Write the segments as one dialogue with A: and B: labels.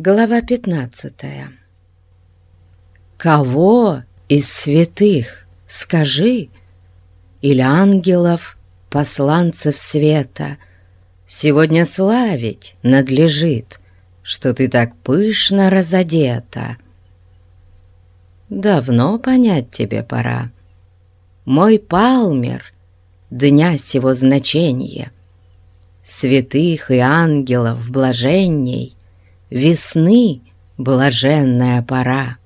A: Глава пятнадцатая. Кого из святых, скажи, или ангелов, посланцев света, сегодня славить надлежит, что ты так пышно разодета? Давно понять тебе пора. Мой палмер, дня сего значения, святых и ангелов блаженней, весны блаженная пора.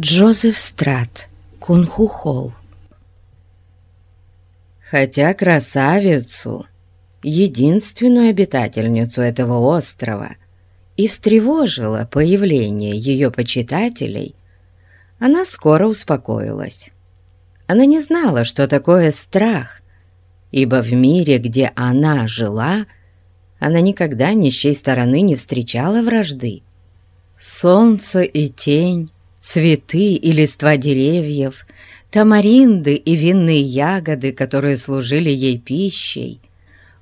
A: Джозеф Страт, Кунхухол Хотя красавицу, единственную обитательницу этого острова, и встревожило появление ее почитателей, она скоро успокоилась. Она не знала, что такое страх, ибо в мире, где она жила, она никогда ни с чьей стороны не встречала вражды. Солнце и тень, цветы и листва деревьев, тамаринды и винные ягоды, которые служили ей пищей,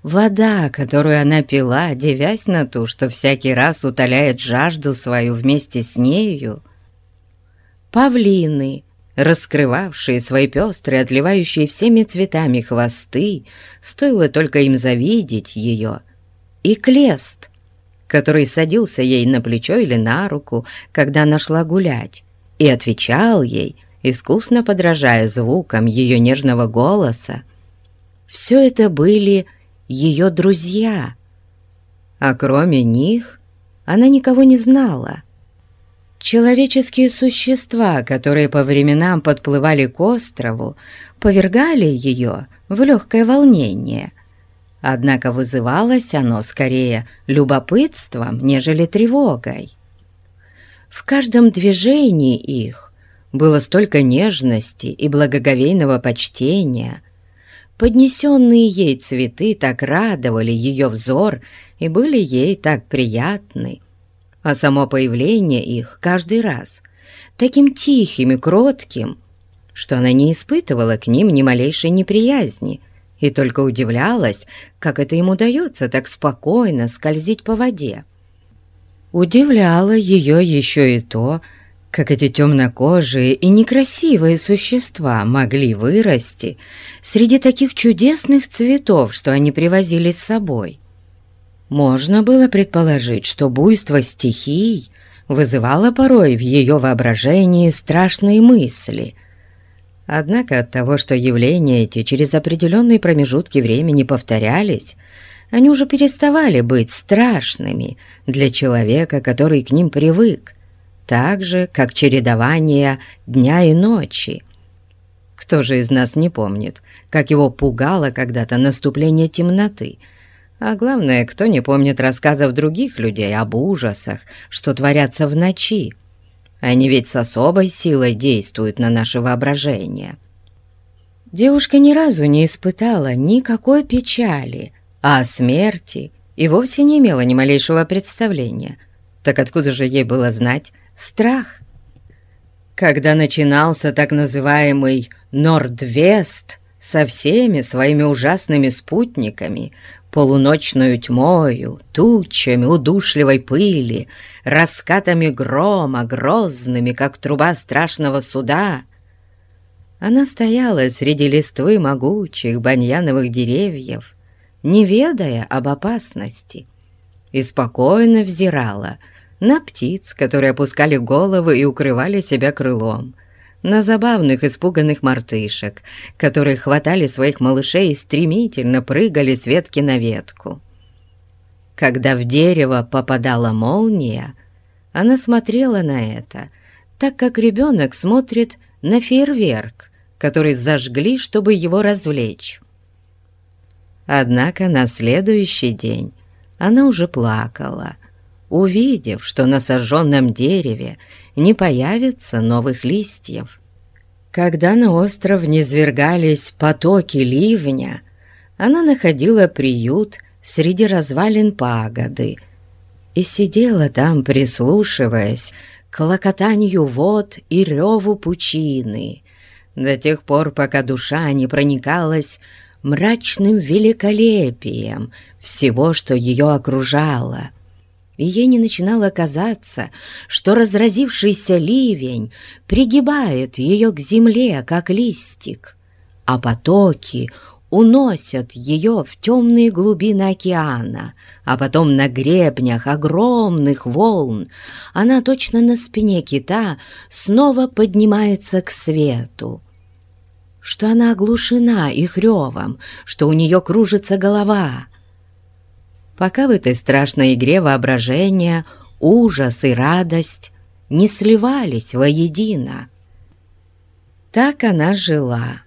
A: вода, которую она пила, девясь на ту, что всякий раз утоляет жажду свою вместе с нею, павлины, раскрывавшие свои пестрые, отливающие всеми цветами хвосты, стоило только им завидеть ее, и Клест, который садился ей на плечо или на руку, когда она шла гулять, и отвечал ей, искусно подражая звукам ее нежного голоса. Все это были ее друзья, а кроме них она никого не знала. Человеческие существа, которые по временам подплывали к острову, повергали ее в легкое волнение – Однако вызывалось оно скорее любопытством, нежели тревогой. В каждом движении их было столько нежности и благоговейного почтения. Поднесенные ей цветы так радовали ее взор и были ей так приятны, а само появление их каждый раз таким тихим и кротким, что она не испытывала к ним ни малейшей неприязни, и только удивлялась, как это ему удается так спокойно скользить по воде. Удивляло ее еще и то, как эти темнокожие и некрасивые существа могли вырасти среди таких чудесных цветов, что они привозили с собой. Можно было предположить, что буйство стихий вызывало порой в ее воображении страшные мысли – Однако от того, что явления эти через определенные промежутки времени повторялись, они уже переставали быть страшными для человека, который к ним привык, так же, как чередование дня и ночи. Кто же из нас не помнит, как его пугало когда-то наступление темноты, а главное, кто не помнит рассказов других людей об ужасах, что творятся в ночи, они ведь с особой силой действуют на наше воображение. Девушка ни разу не испытала никакой печали, а о смерти и вовсе не имела ни малейшего представления. Так откуда же ей было знать страх? Когда начинался так называемый «Нордвест», со всеми своими ужасными спутниками, полуночную тьмою, тучами удушливой пыли, раскатами грома, грозными, как труба страшного суда. Она стояла среди листвы могучих баньяновых деревьев, не ведая об опасности, и спокойно взирала на птиц, которые опускали головы и укрывали себя крылом, на забавных испуганных мартышек, которые хватали своих малышей и стремительно прыгали с ветки на ветку. Когда в дерево попадала молния, она смотрела на это, так как ребенок смотрит на фейерверк, который зажгли, чтобы его развлечь. Однако на следующий день она уже плакала, увидев, что на сожженном дереве не появится новых листьев. Когда на остров низвергались потоки ливня, она находила приют среди развалин пагоды и сидела там, прислушиваясь к локотанию вод и реву пучины, до тех пор, пока душа не проникалась мрачным великолепием всего, что ее окружало — и ей не начинало казаться, что разразившийся ливень пригибает ее к земле, как листик, а потоки уносят ее в темные глубины океана, а потом на гребнях огромных волн она точно на спине кита снова поднимается к свету. Что она оглушена их ревом, что у нее кружится голова. Пока в этой страшной игре воображения ужас и радость не сливались воедино. Так она жила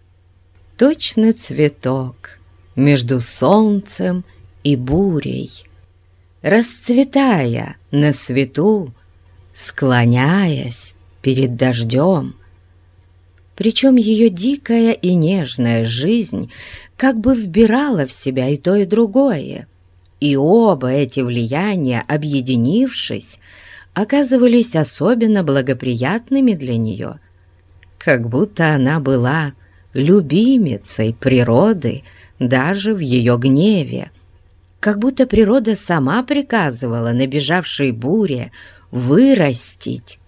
A: точно цветок между солнцем и бурей, расцветая на свету, склоняясь перед дождем. Причем ее дикая и нежная жизнь как бы вбирала в себя и то, и другое. И оба эти влияния, объединившись, оказывались особенно благоприятными для нее, как будто она была любимицей природы даже в ее гневе. Как будто природа сама приказывала набежавшей буре вырастить,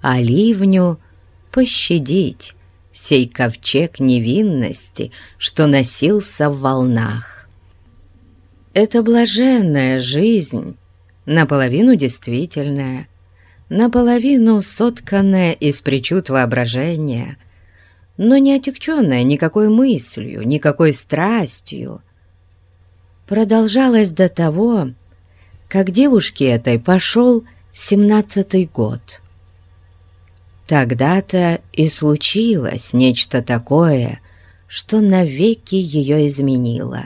A: а ливню пощадить сей ковчег невинности, что носился в волнах. Эта блаженная жизнь, наполовину действительная, наполовину сотканная из причуд воображения, но не отягченная никакой мыслью, никакой страстью, продолжалась до того, как девушке этой пошел семнадцатый год. Тогда-то и случилось нечто такое, что навеки ее изменило.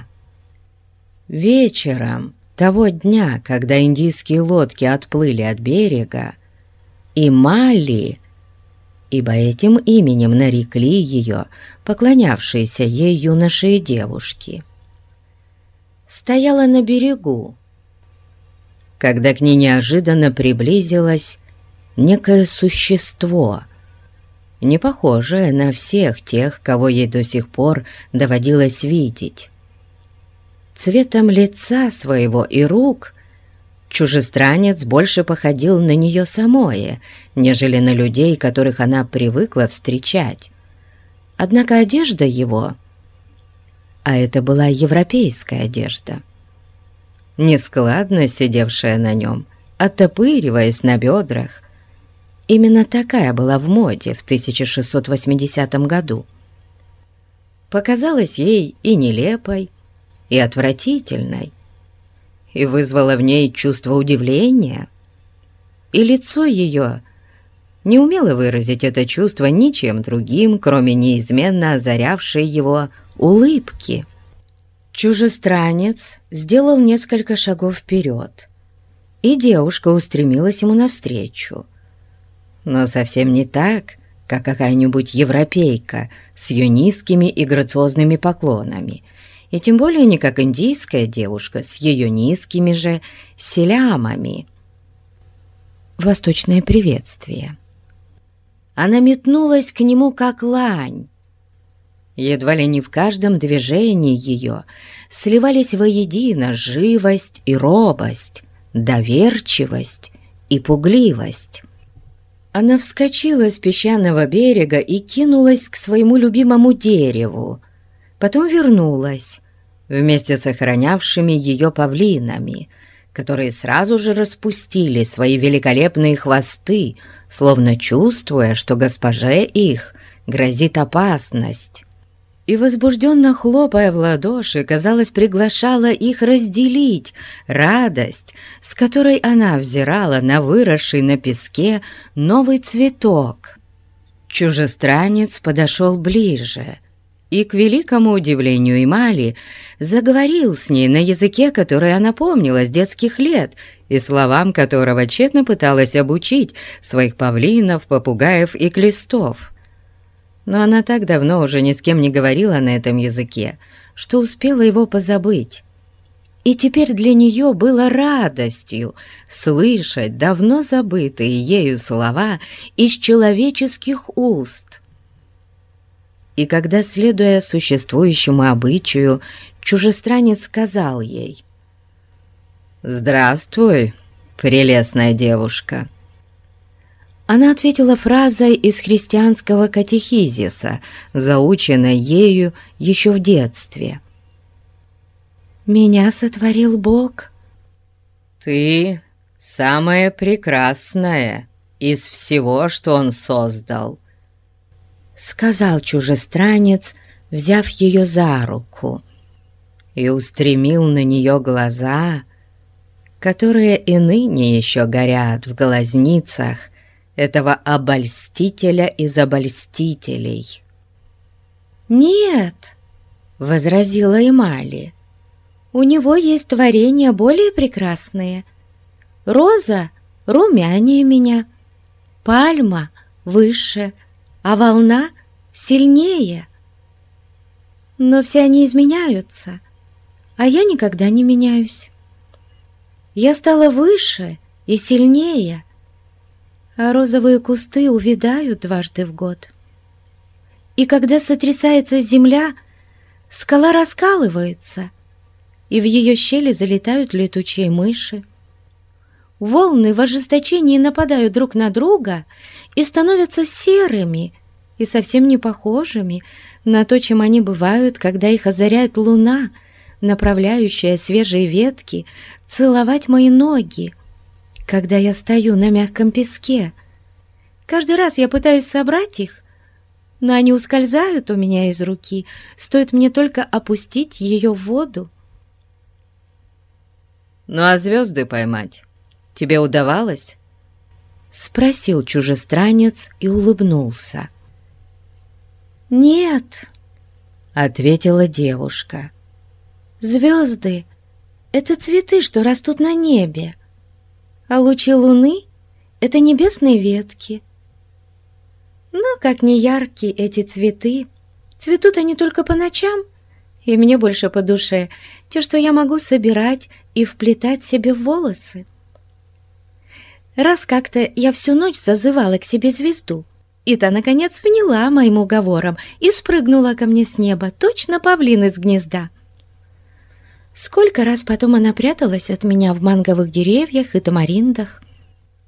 A: Вечером того дня, когда индийские лодки отплыли от берега, и Мали — ибо этим именем нарекли ее поклонявшиеся ей юноши и девушки. Стояла на берегу, когда к ней неожиданно приблизилось некое существо, не похожее на всех тех, кого ей до сих пор доводилось видеть. Цветом лица своего и рук – Чужестранец больше походил на нее самое, нежели на людей, которых она привыкла встречать. Однако одежда его, а это была европейская одежда, нескладно сидевшая на нем, оттопыриваясь на бедрах, именно такая была в моде в 1680 году, показалась ей и нелепой, и отвратительной, и вызвало в ней чувство удивления. И лицо ее не умело выразить это чувство ничем другим, кроме неизменно озарявшей его улыбки. Чужестранец сделал несколько шагов вперед, и девушка устремилась ему навстречу. Но совсем не так, как какая-нибудь европейка с ее и грациозными поклонами — и тем более не как индийская девушка с ее низкими же селямами. Восточное приветствие. Она метнулась к нему как лань. Едва ли не в каждом движении ее сливались воедино живость и робость, доверчивость и пугливость. Она вскочила с песчаного берега и кинулась к своему любимому дереву, Потом вернулась вместе с охранявшими ее павлинами, которые сразу же распустили свои великолепные хвосты, словно чувствуя, что госпоже их грозит опасность. И возбужденно хлопая в ладоши, казалось, приглашала их разделить радость, с которой она взирала на выросший на песке новый цветок. Чужестранец подошел ближе — и, к великому удивлению Эмали, заговорил с ней на языке, который она помнила с детских лет, и словам которого тщетно пыталась обучить своих павлинов, попугаев и клестов. Но она так давно уже ни с кем не говорила на этом языке, что успела его позабыть. И теперь для нее было радостью слышать давно забытые ею слова из человеческих уст и когда, следуя существующему обычаю, чужестранец сказал ей «Здравствуй, прелестная девушка». Она ответила фразой из христианского катехизиса, заученной ею еще в детстве. «Меня сотворил Бог». «Ты самая прекрасная из всего, что Он создал», — сказал чужестранец, взяв ее за руку, и устремил на нее глаза, которые и ныне еще горят в глазницах, этого обольстителя из обольстителей. «Нет», — возразила Эмали, — «у него есть творения более прекрасные. Роза румянее меня, пальма выше, а волна сильнее. Но все они изменяются, а я никогда не меняюсь. Я стала выше и сильнее, а розовые кусты увядают дважды в год. И когда сотрясается земля, скала раскалывается, и в ее щели залетают летучие мыши. Волны в ожесточении нападают друг на друга и становятся серыми и совсем не похожими на то, чем они бывают, когда их озаряет луна, направляющая свежие ветки целовать мои ноги когда я стою на мягком песке. Каждый раз я пытаюсь собрать их, но они ускользают у меня из руки, стоит мне только опустить ее в воду.
B: «Ну а звезды поймать тебе удавалось?»
A: Спросил чужестранец и улыбнулся. «Нет», — ответила девушка. «Звезды — это цветы, что растут на небе а лучи луны — это небесные ветки. Но как не яркие эти цветы, цветут они только по ночам, и мне больше по душе те, что я могу собирать и вплетать себе в волосы. Раз как-то я всю ночь зазывала к себе звезду, и та, наконец, вняла моим уговором и спрыгнула ко мне с неба, точно павлин из гнезда. Сколько раз потом она пряталась от меня в манговых деревьях и тамариндах.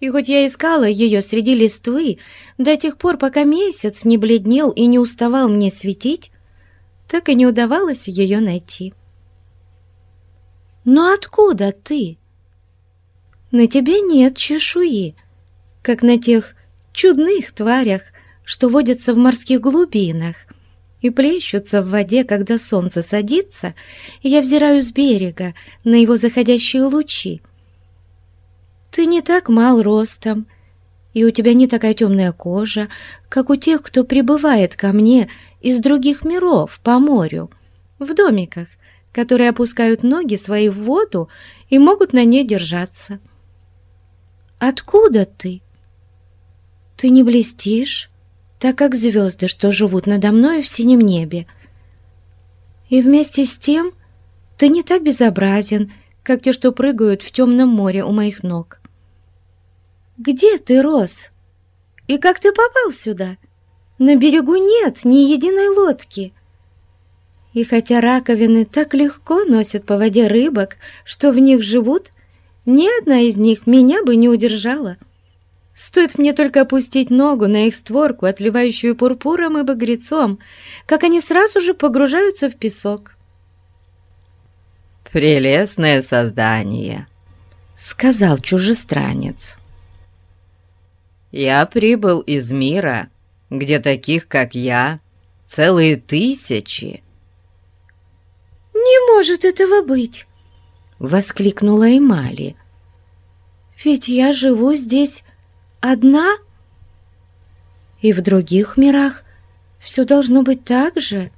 A: И хоть я искала ее среди листвы до тех пор, пока месяц не бледнел и не уставал мне светить, так и не удавалось ее найти. «Но откуда ты? На тебе нет чешуи, как на тех чудных тварях, что водятся в морских глубинах, и плещутся в воде, когда солнце садится, и я взираю с берега на его заходящие лучи. Ты не так мал ростом, и у тебя не такая темная кожа, как у тех, кто прибывает ко мне из других миров по морю, в домиках, которые опускают ноги свои в воду и могут на ней держаться. Откуда ты? Ты не блестишь, так как звезды, что живут надо мной в синем небе. И вместе с тем ты не так безобразен, как те, что прыгают в темном море у моих ног. Где ты рос? И как ты попал сюда? На берегу нет ни единой лодки. И хотя раковины так легко носят по воде рыбок, что в них живут, ни одна из них меня бы не удержала. Стоит мне только опустить ногу на их створку, отливающую пурпуром и багрецом, как они сразу же погружаются в песок.
B: «Прелестное создание», — сказал чужестранец. «Я прибыл из мира, где таких, как я, целые тысячи».
A: «Не может этого быть!» — воскликнула Эмали. «Ведь я живу здесь одна? И в других мирах все должно быть так же.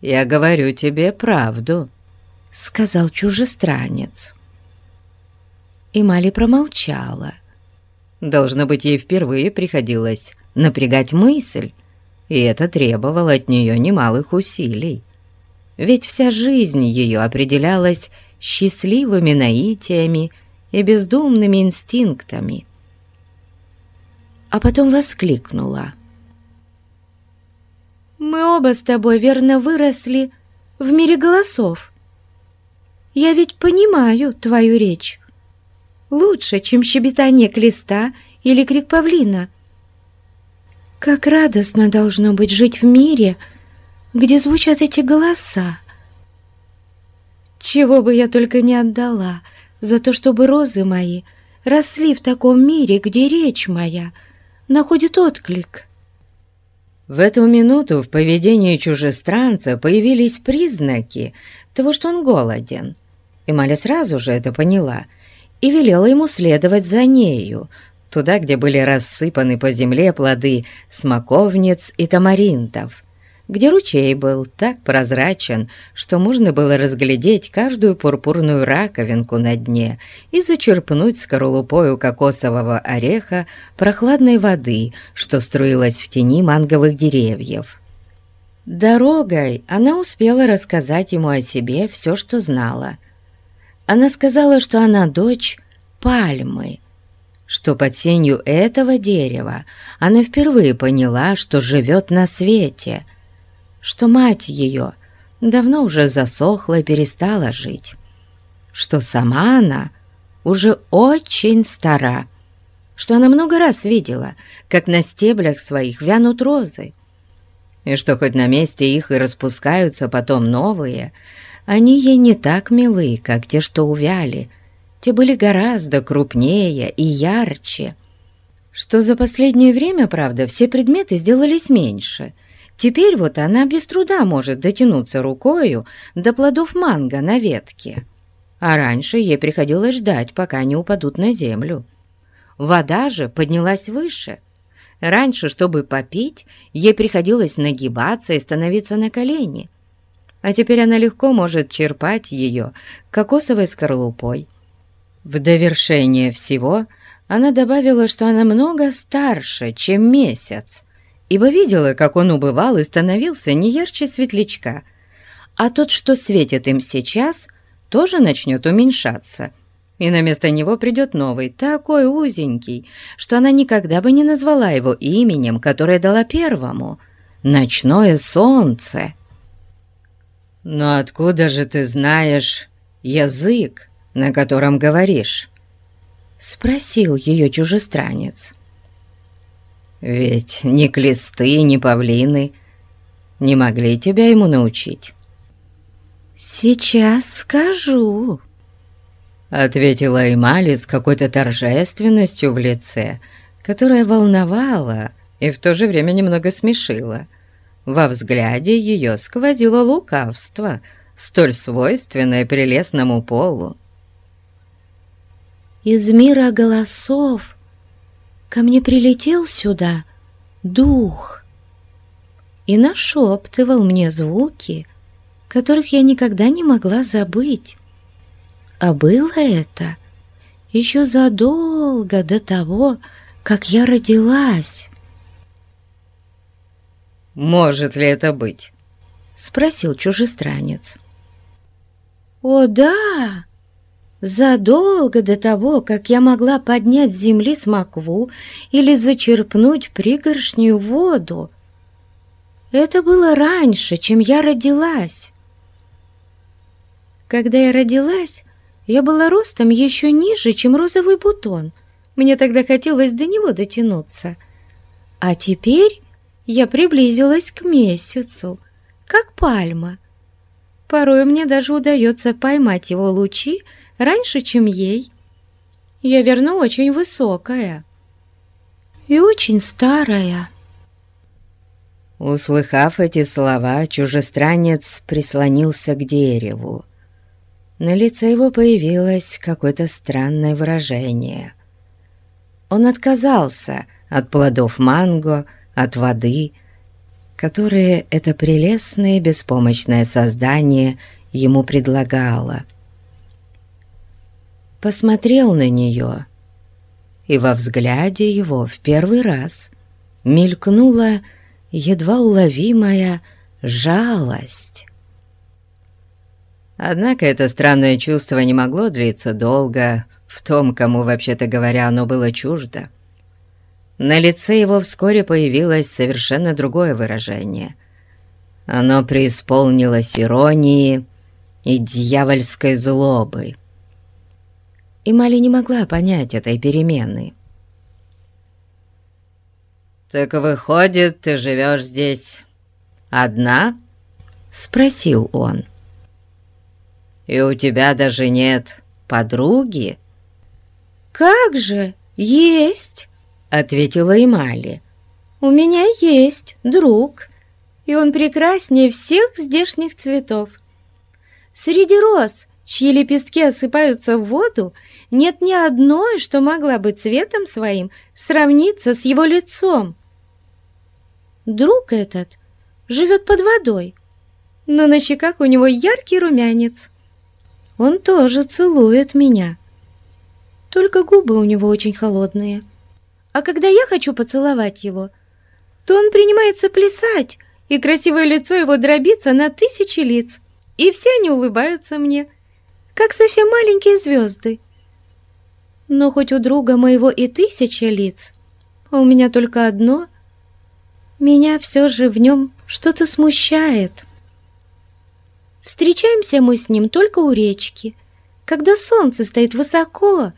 B: «Я говорю тебе правду», — сказал чужестранец.
A: И Мали промолчала.
B: Должно быть, ей впервые приходилось напрягать мысль, и это требовало от нее немалых усилий. Ведь вся жизнь ее определялась счастливыми наитиями и бездумными инстинктами. А потом воскликнула.
A: «Мы оба с тобой верно выросли в мире голосов. Я ведь понимаю твою речь. Лучше, чем щебетание клеста или крик павлина. Как радостно должно быть жить в мире, где звучат эти голоса. Чего бы я только не отдала за то, чтобы розы мои росли в таком мире, где речь моя находит отклик.
B: В эту минуту в поведении чужестранца появились признаки того, что он голоден. И Маля сразу же это поняла и велела ему следовать за нею, туда, где были рассыпаны по земле плоды смоковниц и тамаринтов, где ручей был так прозрачен, что можно было разглядеть каждую пурпурную раковинку на дне и зачерпнуть скорлупою кокосового ореха прохладной воды, что струилась в тени манговых деревьев. Дорогой она успела рассказать ему о себе все, что знала. Она сказала, что она дочь пальмы, что под сенью этого дерева она впервые поняла, что живет на свете — что мать ее давно уже засохла и перестала жить, что сама она уже очень стара, что она много раз видела, как на стеблях своих вянут розы, и что хоть на месте их и распускаются потом новые, они ей не так милы, как те, что увяли, те были гораздо крупнее и ярче, что за последнее время, правда, все предметы сделались меньше — Теперь вот она без труда может дотянуться рукою до плодов манго на ветке. А раньше ей приходилось ждать, пока они упадут на землю. Вода же поднялась выше. Раньше, чтобы попить, ей приходилось нагибаться и становиться на колени. А теперь она легко может черпать ее кокосовой скорлупой. В довершение всего она добавила, что она много старше, чем месяц, ибо видела, как он убывал и становился не ярче светлячка, а тот, что светит им сейчас, тоже начнет уменьшаться, и на место него придет новый, такой узенький, что она никогда бы не назвала его именем, которое дала первому — «Ночное солнце». «Но откуда же ты знаешь язык, на котором говоришь?» — спросил ее чужестранец. Ведь ни клесты, ни павлины не могли тебя ему научить.
A: «Сейчас скажу», —
B: ответила Эмали с какой-то торжественностью в лице, которая волновала и в то же время немного смешила. Во взгляде ее сквозило лукавство, столь свойственное прелестному полу.
A: «Из мира голосов ко мне прилетел сюда дух и нашептывал мне звуки, которых я никогда не могла забыть. А было это еще задолго до того, как я родилась.
B: «Может ли это быть?»
A: — спросил чужестранец. «О, да!» Задолго до того, как я могла поднять с земли смокву или зачерпнуть пригоршнюю воду. Это было раньше, чем я родилась. Когда я родилась, я была ростом еще ниже, чем розовый бутон. Мне тогда хотелось до него дотянуться. А теперь я приблизилась к месяцу, как пальма. Порой мне даже удается поймать его лучи, раньше, чем ей. Я, верно, очень высокая и очень старая».
B: Услыхав эти слова, чужестранец прислонился к дереву. На лице его появилось какое-то странное выражение. Он отказался от плодов манго, от воды, которые это прелестное беспомощное создание ему предлагало посмотрел на нее, и во взгляде его в первый раз мелькнула едва уловимая жалость. Однако это странное чувство не могло длиться долго в том, кому, вообще-то говоря, оно было чуждо. На лице его вскоре появилось совершенно другое выражение. Оно преисполнилось иронии
A: и дьявольской злобы. И Мали не могла понять этой перемены. «Так выходит, ты живешь здесь одна?» — спросил он. «И у тебя даже нет подруги?»
B: «Как же, есть!» — ответила Эмали. «У меня есть друг, и он прекраснее всех здешних цветов. Среди роз, чьи лепестки осыпаются в воду, нет ни одной, что могла бы цветом своим сравниться с его лицом. Друг этот живет под водой, но на щеках у него яркий румянец. Он тоже целует меня. Только губы у него очень холодные. А когда я хочу поцеловать его, то он принимается плясать, и красивое лицо его дробится на тысячи лиц, и все они улыбаются мне, как совсем маленькие звезды. Но хоть у друга моего и тысяча лиц, а у меня только одно, меня все же в нем что-то смущает. Встречаемся мы с ним только у речки, когда солнце стоит высоко,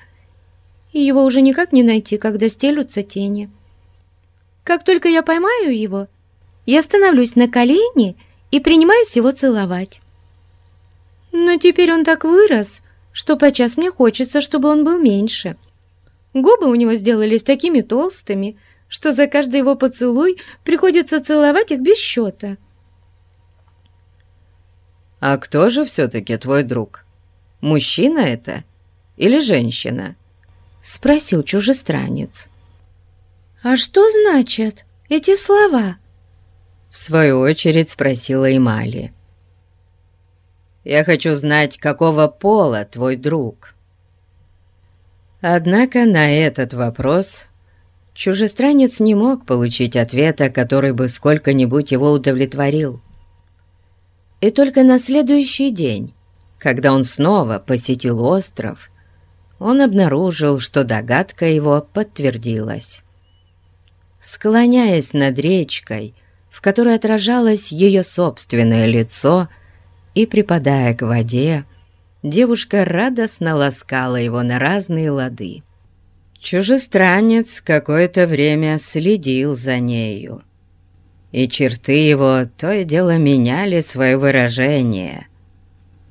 B: и его уже никак не найти, когда стелются тени. Как только я поймаю его, я становлюсь на колени и принимаюсь его целовать. Но теперь он так вырос, что подчас мне хочется, чтобы он был меньше. Губы у него сделались такими толстыми, что за каждый его поцелуй приходится целовать их без счета.
A: «А кто же все-таки твой друг? Мужчина это или женщина?» — спросил чужестранец.
B: «А что значат эти слова?»
A: В свою очередь спросила Эмали. «Я хочу знать, какого пола твой друг». Однако на этот вопрос чужестранец не мог получить ответа, который бы сколько-нибудь его удовлетворил. И только на следующий день, когда он снова посетил остров, он обнаружил, что догадка его подтвердилась. Склоняясь над речкой, в которой отражалось ее собственное лицо, и, припадая к воде, девушка радостно ласкала его на разные лады. Чужестранец какое-то время следил за нею, и черты его то и дело меняли свое выражение.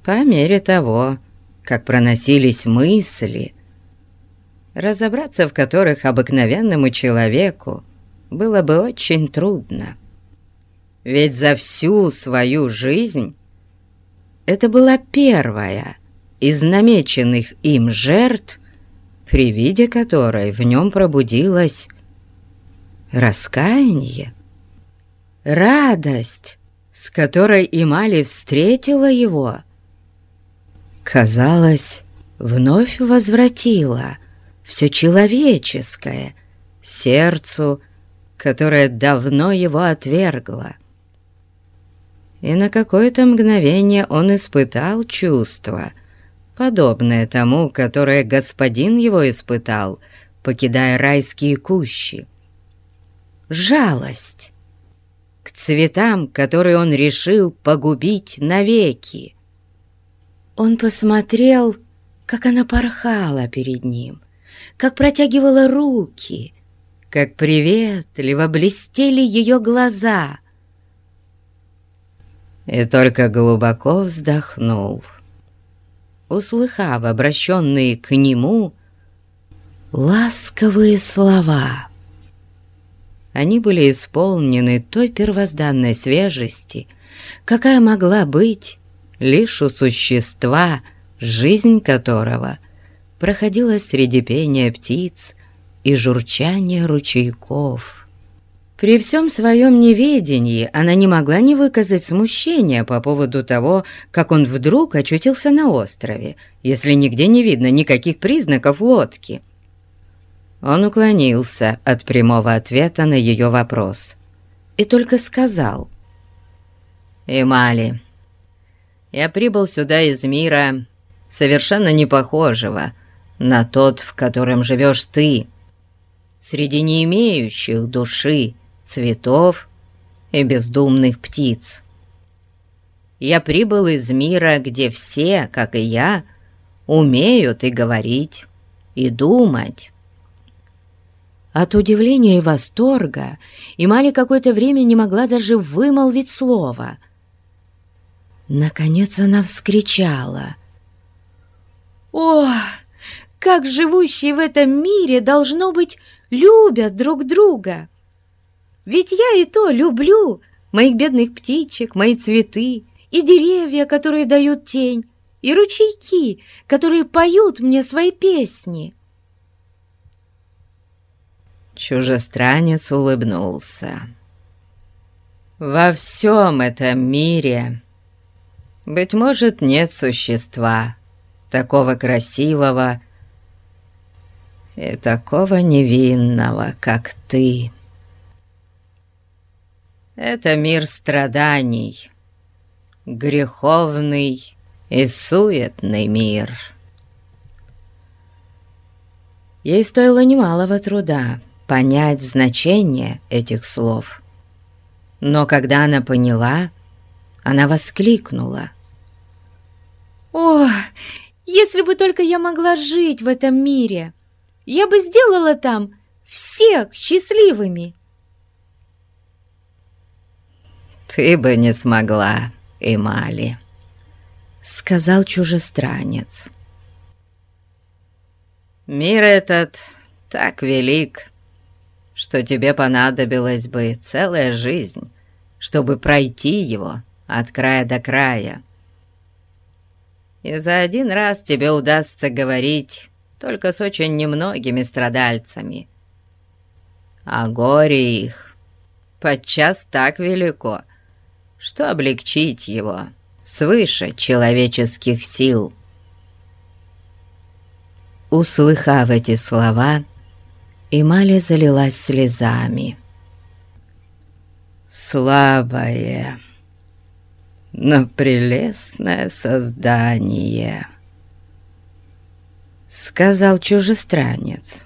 A: По мере того, как проносились мысли, разобраться в которых обыкновенному человеку было бы очень трудно. Ведь за всю свою жизнь это была первая из намеченных им жертв, при виде которой в нем пробудилось раскаяние, радость, с которой Имали встретила его, казалось, вновь возвратила все человеческое сердцу, которое давно его отвергло и на какое-то мгновение он испытал чувство, подобное тому, которое господин его испытал, покидая райские кущи. Жалость к цветам, которые он решил погубить навеки. Он посмотрел, как она порхала перед ним, как протягивала руки, как приветливо блестели ее глаза — и только глубоко вздохнул, услыхав обращенные к нему ласковые слова. Они были исполнены той первозданной свежести, какая могла быть лишь у существа, жизнь которого проходила среди пения птиц и журчания ручейков. При всем своем неведении она не могла не выказать смущения по поводу того, как он вдруг очутился на острове, если нигде не видно никаких признаков лодки. Он уклонился от прямого ответа на ее вопрос и только сказал. «Эмали, я прибыл сюда из мира, совершенно не похожего на тот, в котором живешь ты, среди не имеющих души, цветов и бездумных птиц. я прибыл из мира, где все, как и я, умеют и говорить, и думать».
B: От удивления и восторга Имали какое-то время не могла даже вымолвить слова. Наконец она вскричала. «О, как живущие в этом мире, должно быть, любят друг друга! Ведь я и то люблю моих бедных птичек, мои цветы, и деревья, которые дают тень, и ручейки, которые поют мне свои песни».
A: Чужестранец улыбнулся. «Во всем этом мире, быть может, нет существа такого красивого и такого невинного, как ты. Это мир страданий, греховный и суетный мир».
B: Ей стоило немалого труда понять значение этих слов. Но когда она поняла, она воскликнула. «О, если бы только я могла жить в этом мире! Я бы сделала там всех счастливыми!»
A: «Ты бы не смогла, Эмали», — сказал чужестранец. «Мир этот так велик, что тебе понадобилась бы целая жизнь, чтобы пройти его от края до края. И за один раз тебе удастся говорить только с очень немногими страдальцами. А горе их подчас так велико, что облегчить его свыше человеческих сил. Услыхав эти слова, Эмали залилась слезами. «Слабое, но прелестное создание», — сказал чужестранец.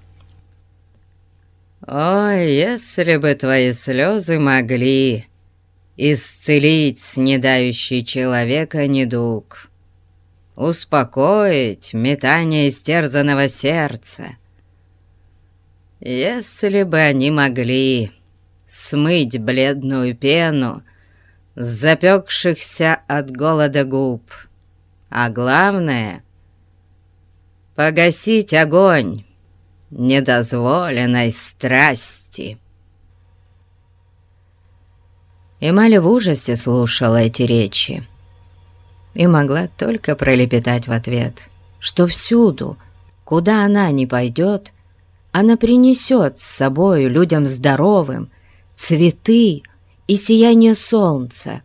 A: «Ой, если бы твои слезы могли исцелить снедающий человека недуг, успокоить метание истерзанного сердца, если бы они могли смыть бледную пену с запекшихся от голода губ, а главное — погасить огонь недозволенной страсти. Эмаля в ужасе слушала эти речи и могла только пролепетать в ответ, что всюду, куда она не пойдет, она принесет с собой людям здоровым цветы и сияние солнца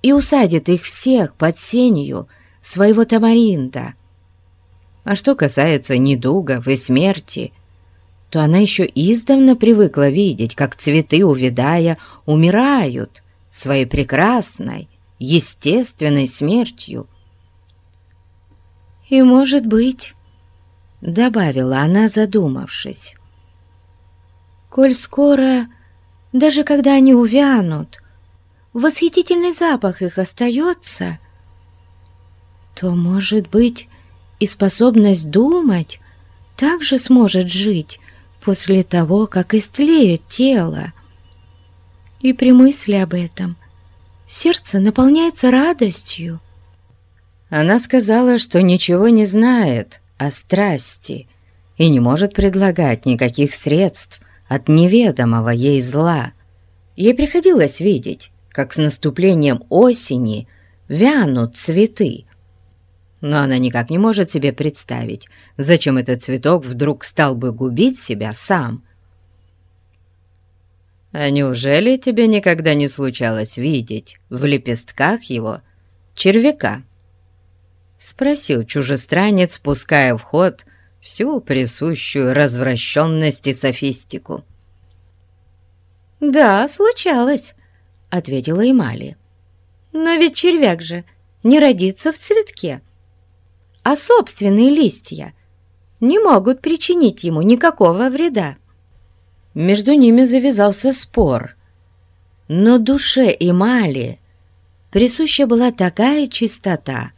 A: и усадит их всех под сенью своего тамаринда. А что касается недугов и смерти, то она еще издавна привыкла видеть, как цветы, увядая, умирают своей прекрасной, естественной смертью. И, может быть, добавила она, задумавшись. «Коль скоро, даже когда они увянут, восхитительный запах их остается, то, может быть, и способность думать также сможет жить после того, как истлеет тело. И при мысли об этом сердце наполняется радостью». Она сказала, что ничего не знает о страсти и не может предлагать никаких средств от неведомого ей зла. Ей приходилось видеть, как с наступлением осени вянут цветы. Но она никак не может себе представить, зачем этот цветок вдруг стал бы губить себя сам. А неужели тебе никогда не случалось видеть в лепестках его червяка? Спросил чужестранец, пуская в ход всю присущую развращенность и софистику.
B: «Да, случалось», — ответила Эмали. «Но ведь червяк же не родится в цветке, а собственные листья не могут причинить ему никакого вреда».
A: Между ними завязался спор, но душе Эмали
B: присуща была такая чистота,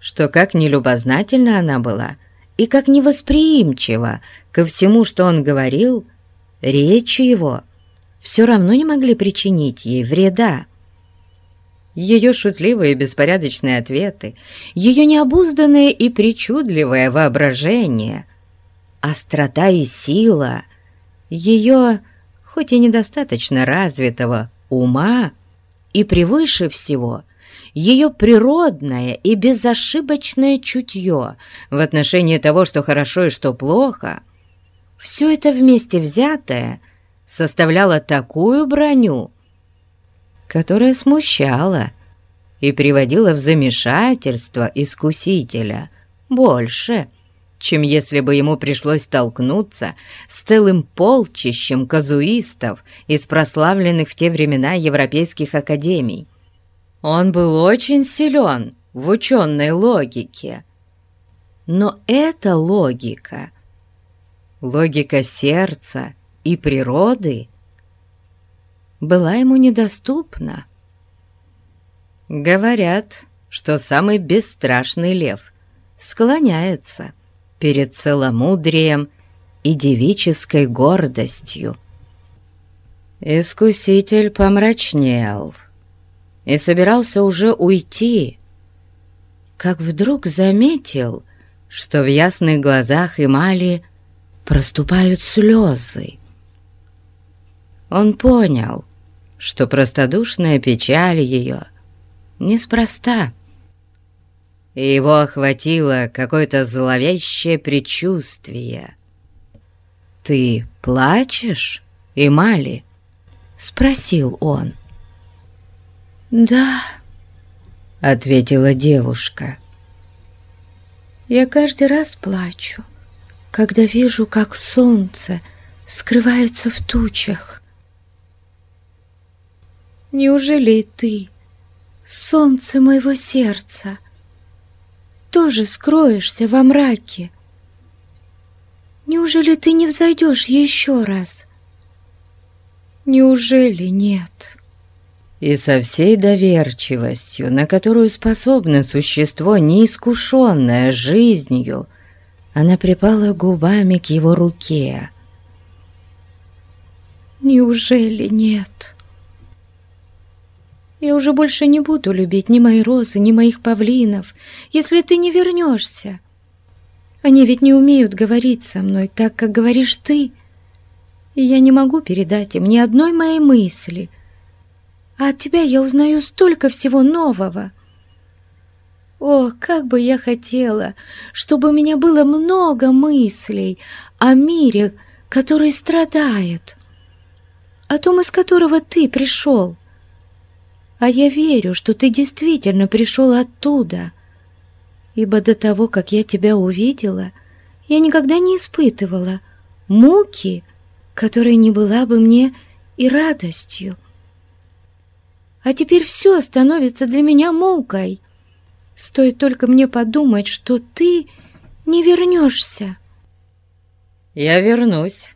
B: что как нелюбознательна она была и как невосприимчива ко всему, что он говорил, речи его все равно не могли причинить ей вреда. Ее шутливые беспорядочные ответы, ее необузданное и причудливое воображение, острота и сила, ее, хоть и недостаточно развитого, ума и превыше всего ее природное и безошибочное чутье в отношении того, что хорошо и что плохо, все это вместе взятое составляло такую броню, которая смущала и приводила в замешательство искусителя больше, чем если бы ему пришлось столкнуться с целым полчищем казуистов из прославленных в те времена европейских академий. Он был очень силен в ученой логике, но эта логика, логика сердца и природы, была ему недоступна. Говорят, что самый бесстрашный лев склоняется перед целомудрием и девической гордостью. Искуситель помрачнел и собирался уже уйти, как вдруг заметил, что в ясных глазах Эмали проступают слезы. Он понял, что простодушная печаль ее неспроста, и его охватило какое-то зловещее предчувствие. «Ты плачешь, Эмали?» — спросил он.
A: «Да», — ответила девушка. «Я каждый раз плачу, когда вижу, как солнце скрывается в тучах. Неужели ты, солнце моего сердца, тоже скроешься во мраке? Неужели ты не взойдешь еще раз? Неужели нет?»
B: И со всей доверчивостью, на которую способно существо, неискушенное жизнью, она припала губами к его руке.
A: «Неужели нет?» Я уже больше не буду любить ни мои розы, ни моих павлинов, если ты не вернешься. Они ведь не умеют говорить со мной так, как говоришь ты, и я не могу передать им ни одной моей мысли. А от тебя я узнаю столько всего нового. О, как бы я хотела, чтобы у меня было много мыслей о мире, который страдает, о том, из которого ты пришел. А я верю, что ты действительно пришел оттуда, ибо до того, как я тебя увидела, я никогда не испытывала муки, которая не была бы мне и радостью. А теперь все становится для меня мукой. Стоит только мне подумать, что ты не вернешься.
B: «Я вернусь,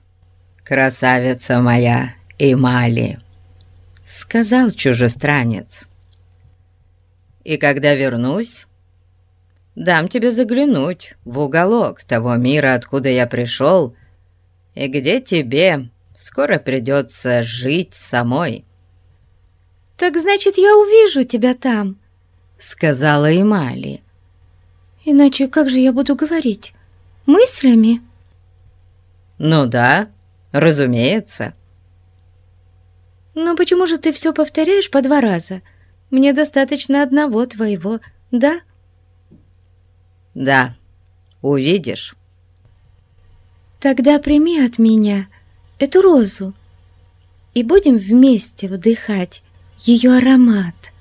B: красавица моя Эмали», — сказал чужестранец. «И когда вернусь, дам тебе заглянуть в уголок того мира, откуда я пришел, и где тебе скоро придется жить самой».
A: «Так значит, я увижу тебя там», — сказала Эмали. «Иначе как же я буду говорить? Мыслями?»
B: «Ну да, разумеется».
A: «Но почему же ты все повторяешь по два раза? Мне достаточно одного твоего, да?»
B: «Да, увидишь».
A: «Тогда прими от меня эту розу и будем вместе вдыхать ее аромат.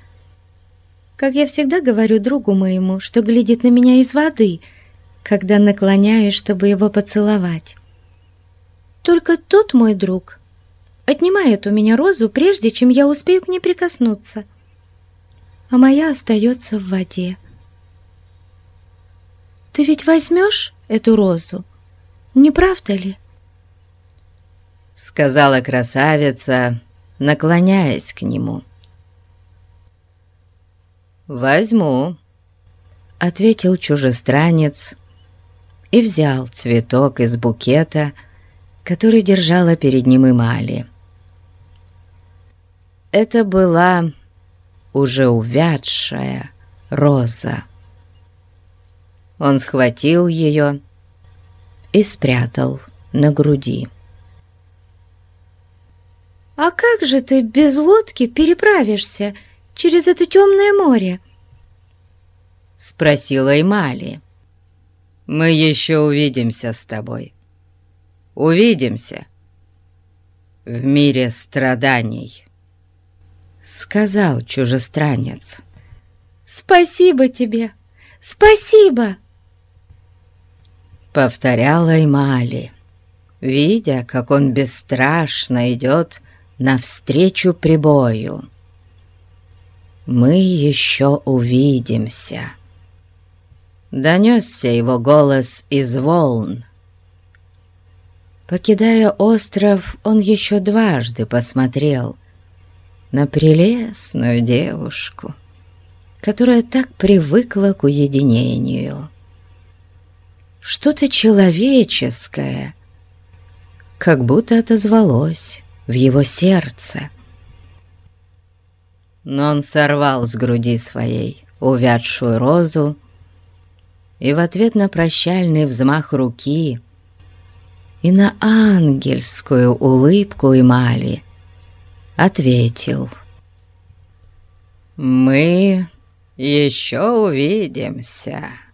A: Как я всегда говорю другу моему, что глядит на меня из воды, когда наклоняюсь, чтобы его поцеловать. Только тот мой друг отнимает у меня розу, прежде чем я успею к ней прикоснуться, а моя остается в воде. Ты ведь возьмешь эту розу, не правда ли?
B: Сказала красавица, наклоняясь к нему.
A: «Возьму», — ответил чужестранец и взял цветок из букета, который держала перед ним Эмали. Это была уже увядшая роза. Он схватил ее и спрятал на груди.
B: «А как же ты без лодки переправишься через это темное море?»
A: Спросила Эмали. «Мы еще увидимся с тобой. Увидимся в мире страданий», сказал чужестранец.
B: «Спасибо тебе! Спасибо!»
A: Повторяла Эмали, видя, как он бесстрашно идет навстречу прибою. «Мы еще увидимся!» Донесся его голос из волн. Покидая остров, он еще дважды посмотрел на прелестную девушку, которая так привыкла к уединению. Что-то человеческое, как будто отозвалось в его сердце. Но он сорвал с груди своей увядшую розу и в ответ на прощальный взмах руки и на ангельскую улыбку эмали ответил «Мы еще увидимся».